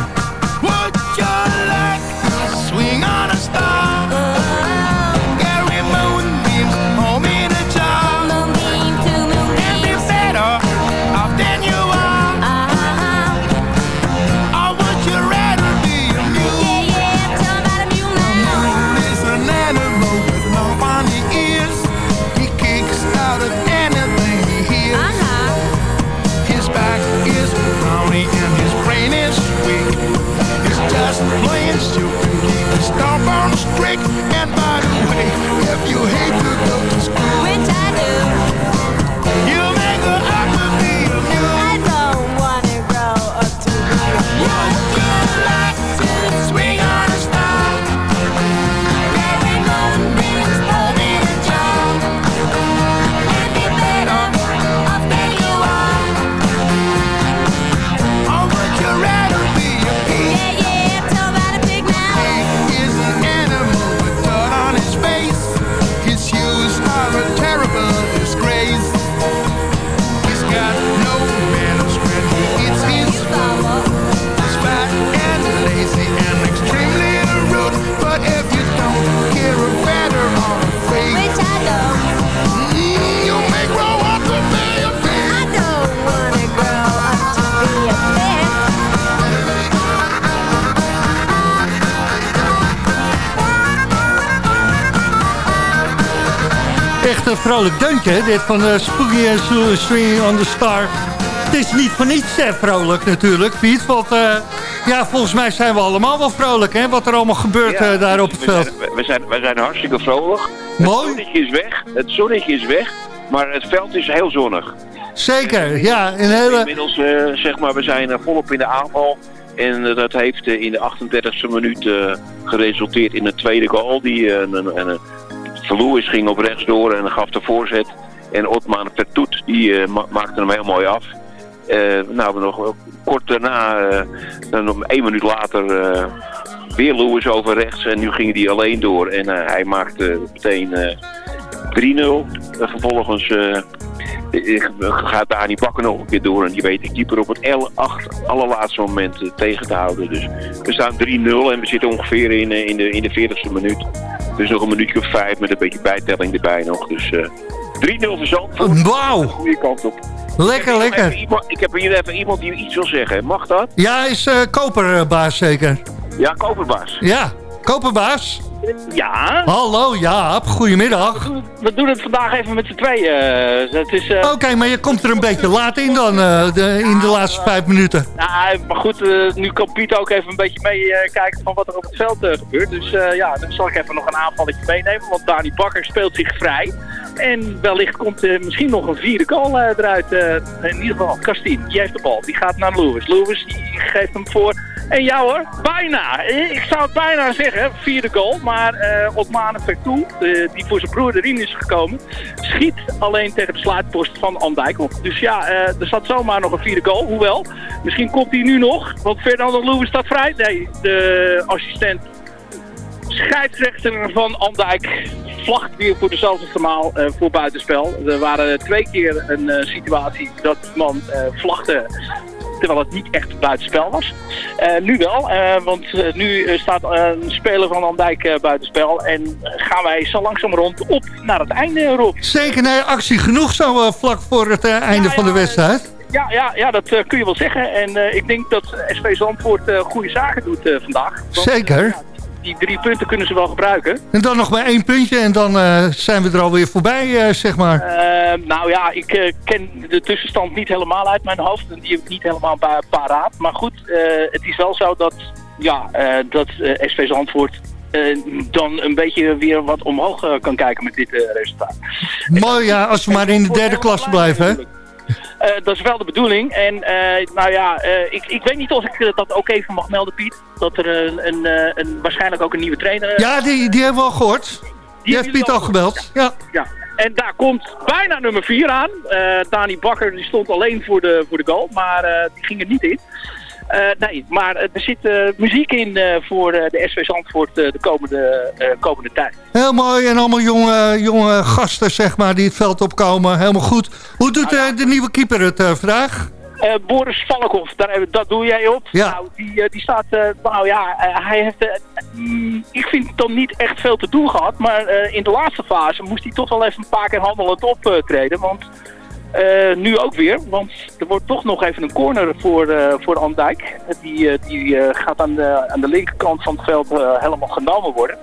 Hè? Dit van uh, Spooky and Swinging on the Star. Het is niet voor niets vrolijk natuurlijk, Piet. Want eh, ja, volgens mij zijn we allemaal wel vrolijk, hè? Wat er allemaal gebeurt Ja, eh, daar op het veld. Zijn, we, zijn, we zijn hartstikke vrolijk. Mooi. Het zonnetje is weg. Het zonnetje is weg. Maar het veld is heel zonnig. Zeker, ja. Een hele... Inmiddels, zeg maar, we zijn volop in de aanval. En dat heeft in de 38e minuut geresulteerd in een tweede goal. Die een, een, een, Verloes ging op rechts door en gaf de voorzet. En Otman Vertoet, die eh, ma- maakte hem heel mooi af. Eh, nou, nog kort daarna, eh, dan één minuut later, weer Lewis over rechts. En nu ging hij alleen door. En hij maakte meteen eh 3-0. En vervolgens gaat Dani Bakker nog een keer door. En die weet de keeper op het L8 allerlaatste moment tegen te houden. Dus we staan 3-0 en we zitten ongeveer in, in, de, in de 40ste minuut. Dus nog een minuutje of vijf met een beetje bijtelling erbij nog. Dus eh 3-0 voor Zandvoort. Wauw. Goede kant op. Lekker, Ik lekker. iemand- Ik heb hier even iemand die iets wil zeggen. Mag dat? Ja, is eh, koperbaas zeker? Ja, koperbaas. Ja, koperbaas. Ja. Hallo Jaap, goedemiddag. We doen het vandaag even met z'n tweeën. het is, eh, Oké, maar je komt er een beetje laat in dan, eh, de, in de laatste vijf minuten. nou, maar goed, nu kan Piet ook even een beetje meekijken van wat er op het veld gebeurt. Dus ja, dan zal ik even nog een aanvalletje meenemen. Want Dani Bakker speelt zich vrij. En wellicht komt eh, misschien nog een vierde goal eh, eruit. eh, in ieder geval, Kastien, die heeft de bal. Die gaat naar Lewis. Lewis die geeft hem voor. En ja hoor, bijna. Ik zou het bijna zeggen, vierde goal. Maar eh Otmane Vertoe, eh, die voor zijn broer erin is gekomen, schiet alleen tegen de sluitpost van Andijk op. Dus ja, er zat zomaar nog een vierde goal. Hoewel, misschien komt hij nu nog. Want Fernando Lewis staat vrij. Nee, de assistent scheidsrechter van Andijk vlagt weer voor dezelfde maal eh, voor buitenspel. Er waren twee keer een eh, situatie dat die man vlagde terwijl het niet echt buitenspel was. Nu wel, want nu staat een speler van Andijk buitenspel en gaan wij zo langzaam rond op naar het einde, Rob. Zeker, nee, actie genoeg zo vlak voor het einde van de wedstrijd. Ja, ja, ja dat kun je wel zeggen. En ik denk dat SV Zandvoort goede zaken doet vandaag. Want, Zeker. ja, die drie punten kunnen ze wel gebruiken. En dan nog maar één puntje en dan eh, zijn we er alweer voorbij, eh, zeg maar. Eh, nou ja, ik ken de tussenstand niet helemaal uit mijn hoofd. En die heb ik niet helemaal pa paraat. Maar goed, het is wel zo dat, ja, dat SV Zandvoort dan een beetje weer wat omhoog kan kijken met dit resultaat. Mooi ja, als we maar in de derde klasse blijven, hè? Eh, dat is wel de bedoeling. En eh, nou ja, eh, ik, ik weet niet of ik dat ook even mag melden, Piet. Dat er een, een, een, waarschijnlijk ook een nieuwe trainer... Ja, die, die hebben we al gehoord. Die heeft Piet al gebeld. Ja. ja. En daar komt bijna nummer 4 aan. Eh, Dani Bakker die stond alleen voor de, voor de goal, maar die ging er niet in. Eh, nee, maar eh, er zit eh, muziek in voor de SV Zandvoort de komende, komende tijd. Heel mooi en allemaal jonge, jonge gasten, zeg maar, die het veld opkomen. Helemaal goed. Hoe doet eh, de nieuwe keeper het vandaag? Eh, Boris Valkhoff, daar, dat doe jij op. Ja. Nou, die, die staat, eh, nou ja, hij heeft, mm, ik vind het dan niet echt veel te doen gehad. Maar in de laatste fase moest hij toch wel even een paar keer handelend optreden. Want eh, nu ook weer, want er wordt toch nog even een corner voor, eh voor Andijk. Die, eh, die gaat aan de, aan de linkerkant van het veld helemaal genomen worden.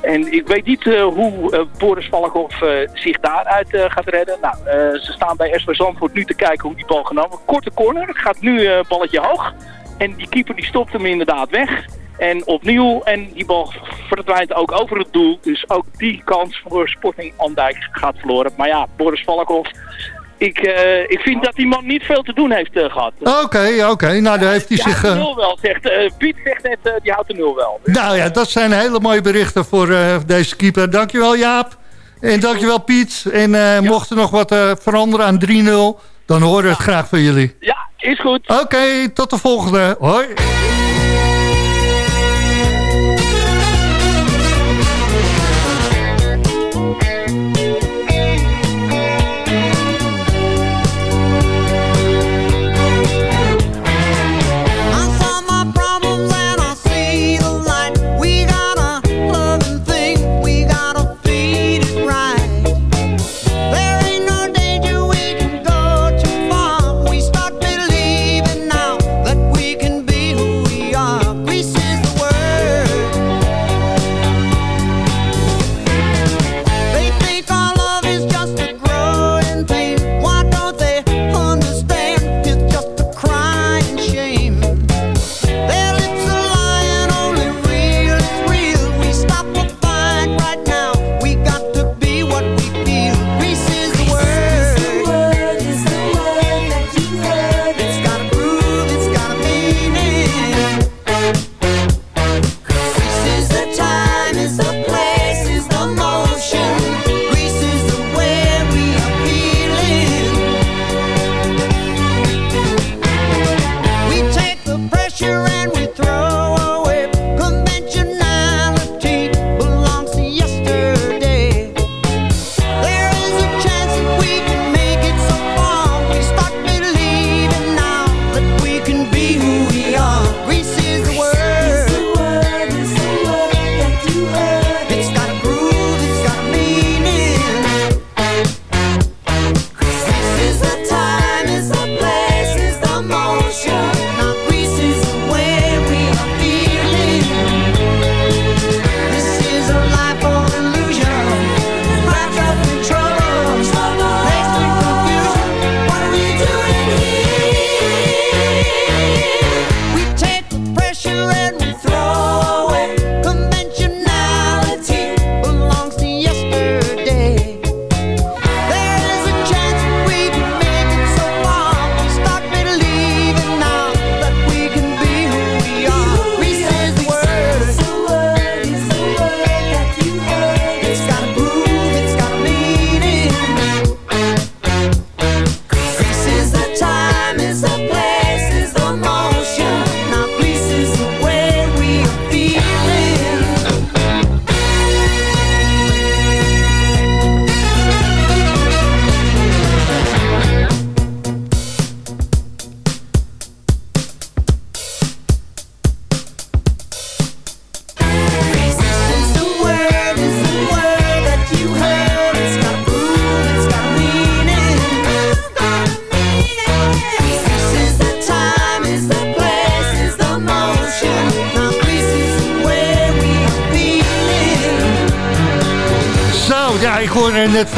En ik weet niet hoe Boris Valkhoff zich daaruit gaat redden. Nou, ze staan bij SV Zandvoort nu te kijken hoe die bal genomen wordt. Korte corner, gaat nu eh balletje hoog. En die keeper die stopt hem inderdaad weg. En opnieuw, en die bal verdwijnt ook over het doel. Dus ook die kans voor Sporting Andijk gaat verloren. Maar ja, Boris Valkhoff, ik, eh, ik vind dat die man niet veel te doen heeft eh, gehad. Oké, oké. Nou, daar heeft hij Die zich... houdt de eh, nul wel, zegt Piet zegt net, die houdt de nul wel. Nou ja, dat zijn hele mooie berichten voor deze keeper. Dankjewel Jaap. En dankjewel Piet. En eh, mocht er nog wat veranderen aan 3-0, dan horen we het graag van jullie. Ja, is goed. Oké, tot de volgende. Hoi.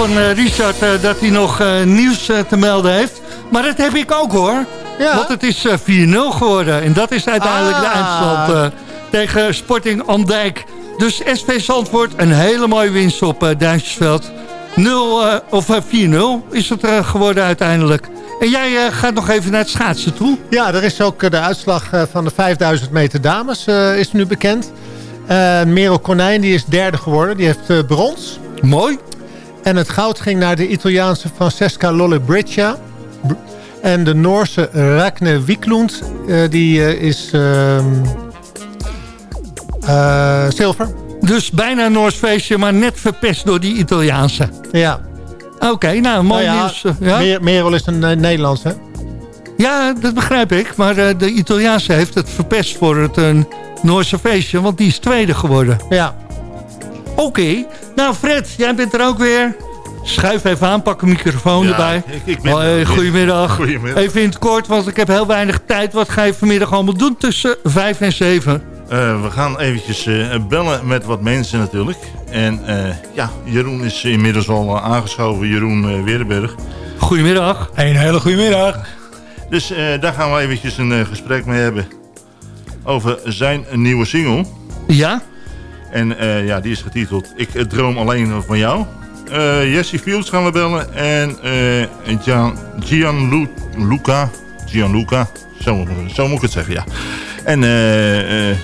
Van eh, Richard eh, dat hij nog eh, nieuws te melden heeft. Maar dat heb ik ook hoor. Ja. Want het is eh, 4-0 geworden. En dat is uiteindelijk de Ah. eindstand tegen Sporting Andijk. Dus SV Zandvoort, een hele mooie winst op eh Duintjesveld. 0, eh, of eh, 4-0 is het eh, geworden uiteindelijk. En jij gaat nog even naar het schaatsen toe. Ja, er is ook de uitslag van de 5000 meter dames is nu bekend. Merel Konijn die is derde geworden. Die heeft brons. Mooi. En het goud ging naar de Italiaanse Francesca Lollobrigida. Br- En de Noorse Ragne Wiklund eh, die eh, is ehm, eh, zilver. Dus bijna een Noors feestje, maar net verpest door die Italiaanse. Ja. Oké, nou, mooi Nou ja, nieuws. Ja? Mer- Merel is een Nederlands, hè? ja, dat begrijp ik. Maar de Italiaanse heeft het verpest voor het Noorse feestje, want die is tweede geworden. Ja. Oké, nou Fred, jij bent er ook weer. Schuif even aan, pak een microfoon Ja, erbij. ik- ik ben Hoi, er goedemiddag. Goedemiddag. Even in het kort, want ik heb heel weinig tijd. Wat ga je vanmiddag allemaal doen tussen 5 en 7? Eh, we gaan eventjes eh, bellen met wat mensen natuurlijk. En eh, ja, Jeroen is inmiddels al aangeschoven, Jeroen uh, Weerberg. Goedemiddag. Een hele goede middag. Dus eh, daar gaan we eventjes een gesprek mee hebben over zijn nieuwe single. Ja? En eh, ja, die is getiteld Ik droom alleen van jou. Eh Jesse Fields gaan we bellen en eh Gian, Gianluca, Gianluca, zo, zo moet ik het zeggen, ja. En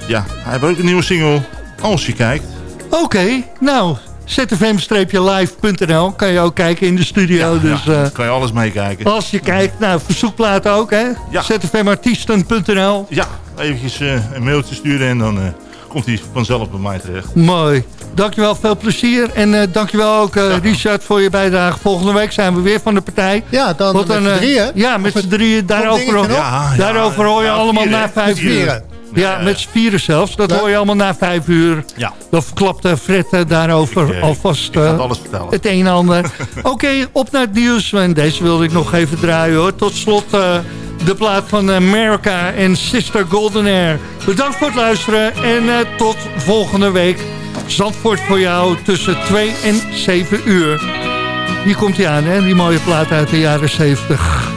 ja, hij heeft ook een nieuwe single, Als je kijkt. Oké, nou, zfm-live.nl kan je ook kijken in de studio. dus, ja, eh, kan je alles meekijken. als je kijkt, nou, verzoekplaten ook, hè? Ja. zfmartiesten.nl. Ja, eventjes een mailtje sturen en dan komt hij vanzelf bij mij terecht. Mooi. Dankjewel, veel plezier. En eh dankjewel ook, eh, Richard, voor je bijdrage. Volgende week zijn we weer van de partij. Ja, dan Wat met z'n eh, drieën. Ja, met z'n drieën. Daarover, daarover hoor je ja, allemaal na vijf uur. Ja, met z'n vieren zelfs. Dat hoor je allemaal na vijf uur. Ja. Dan verklapt eh, Fred eh, daarover Ik, eh, alvast eh, het alles vertellen. het een en ander. Oké, op naar het nieuws. En deze wilde ik nog even draaien hoor. Tot slot eh, de plaat van America en Sister Golden Air. Bedankt voor het luisteren en eh, tot volgende week. Zandvoort voor jou tussen 2 en 7 uur. Hier komt hij aan, hè? die mooie plaat uit de jaren 70.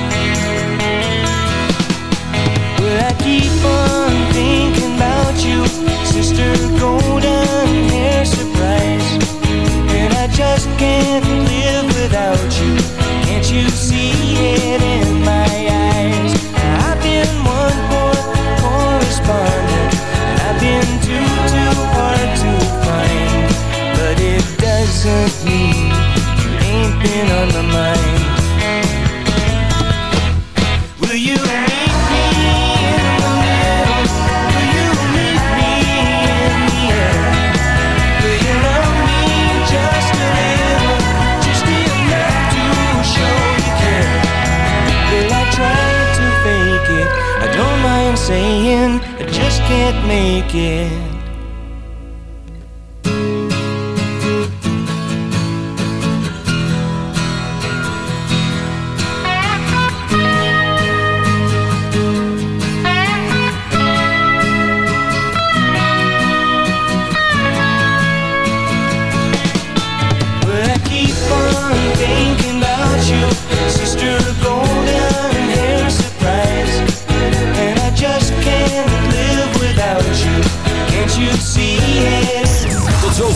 You, sister golden hair surprise. And I just can't live without you. Can't you see it in my eyes? I've been one poor correspondent. I've been too, too hard to find. But it doesn't mean you ain't been on my mind. Make it.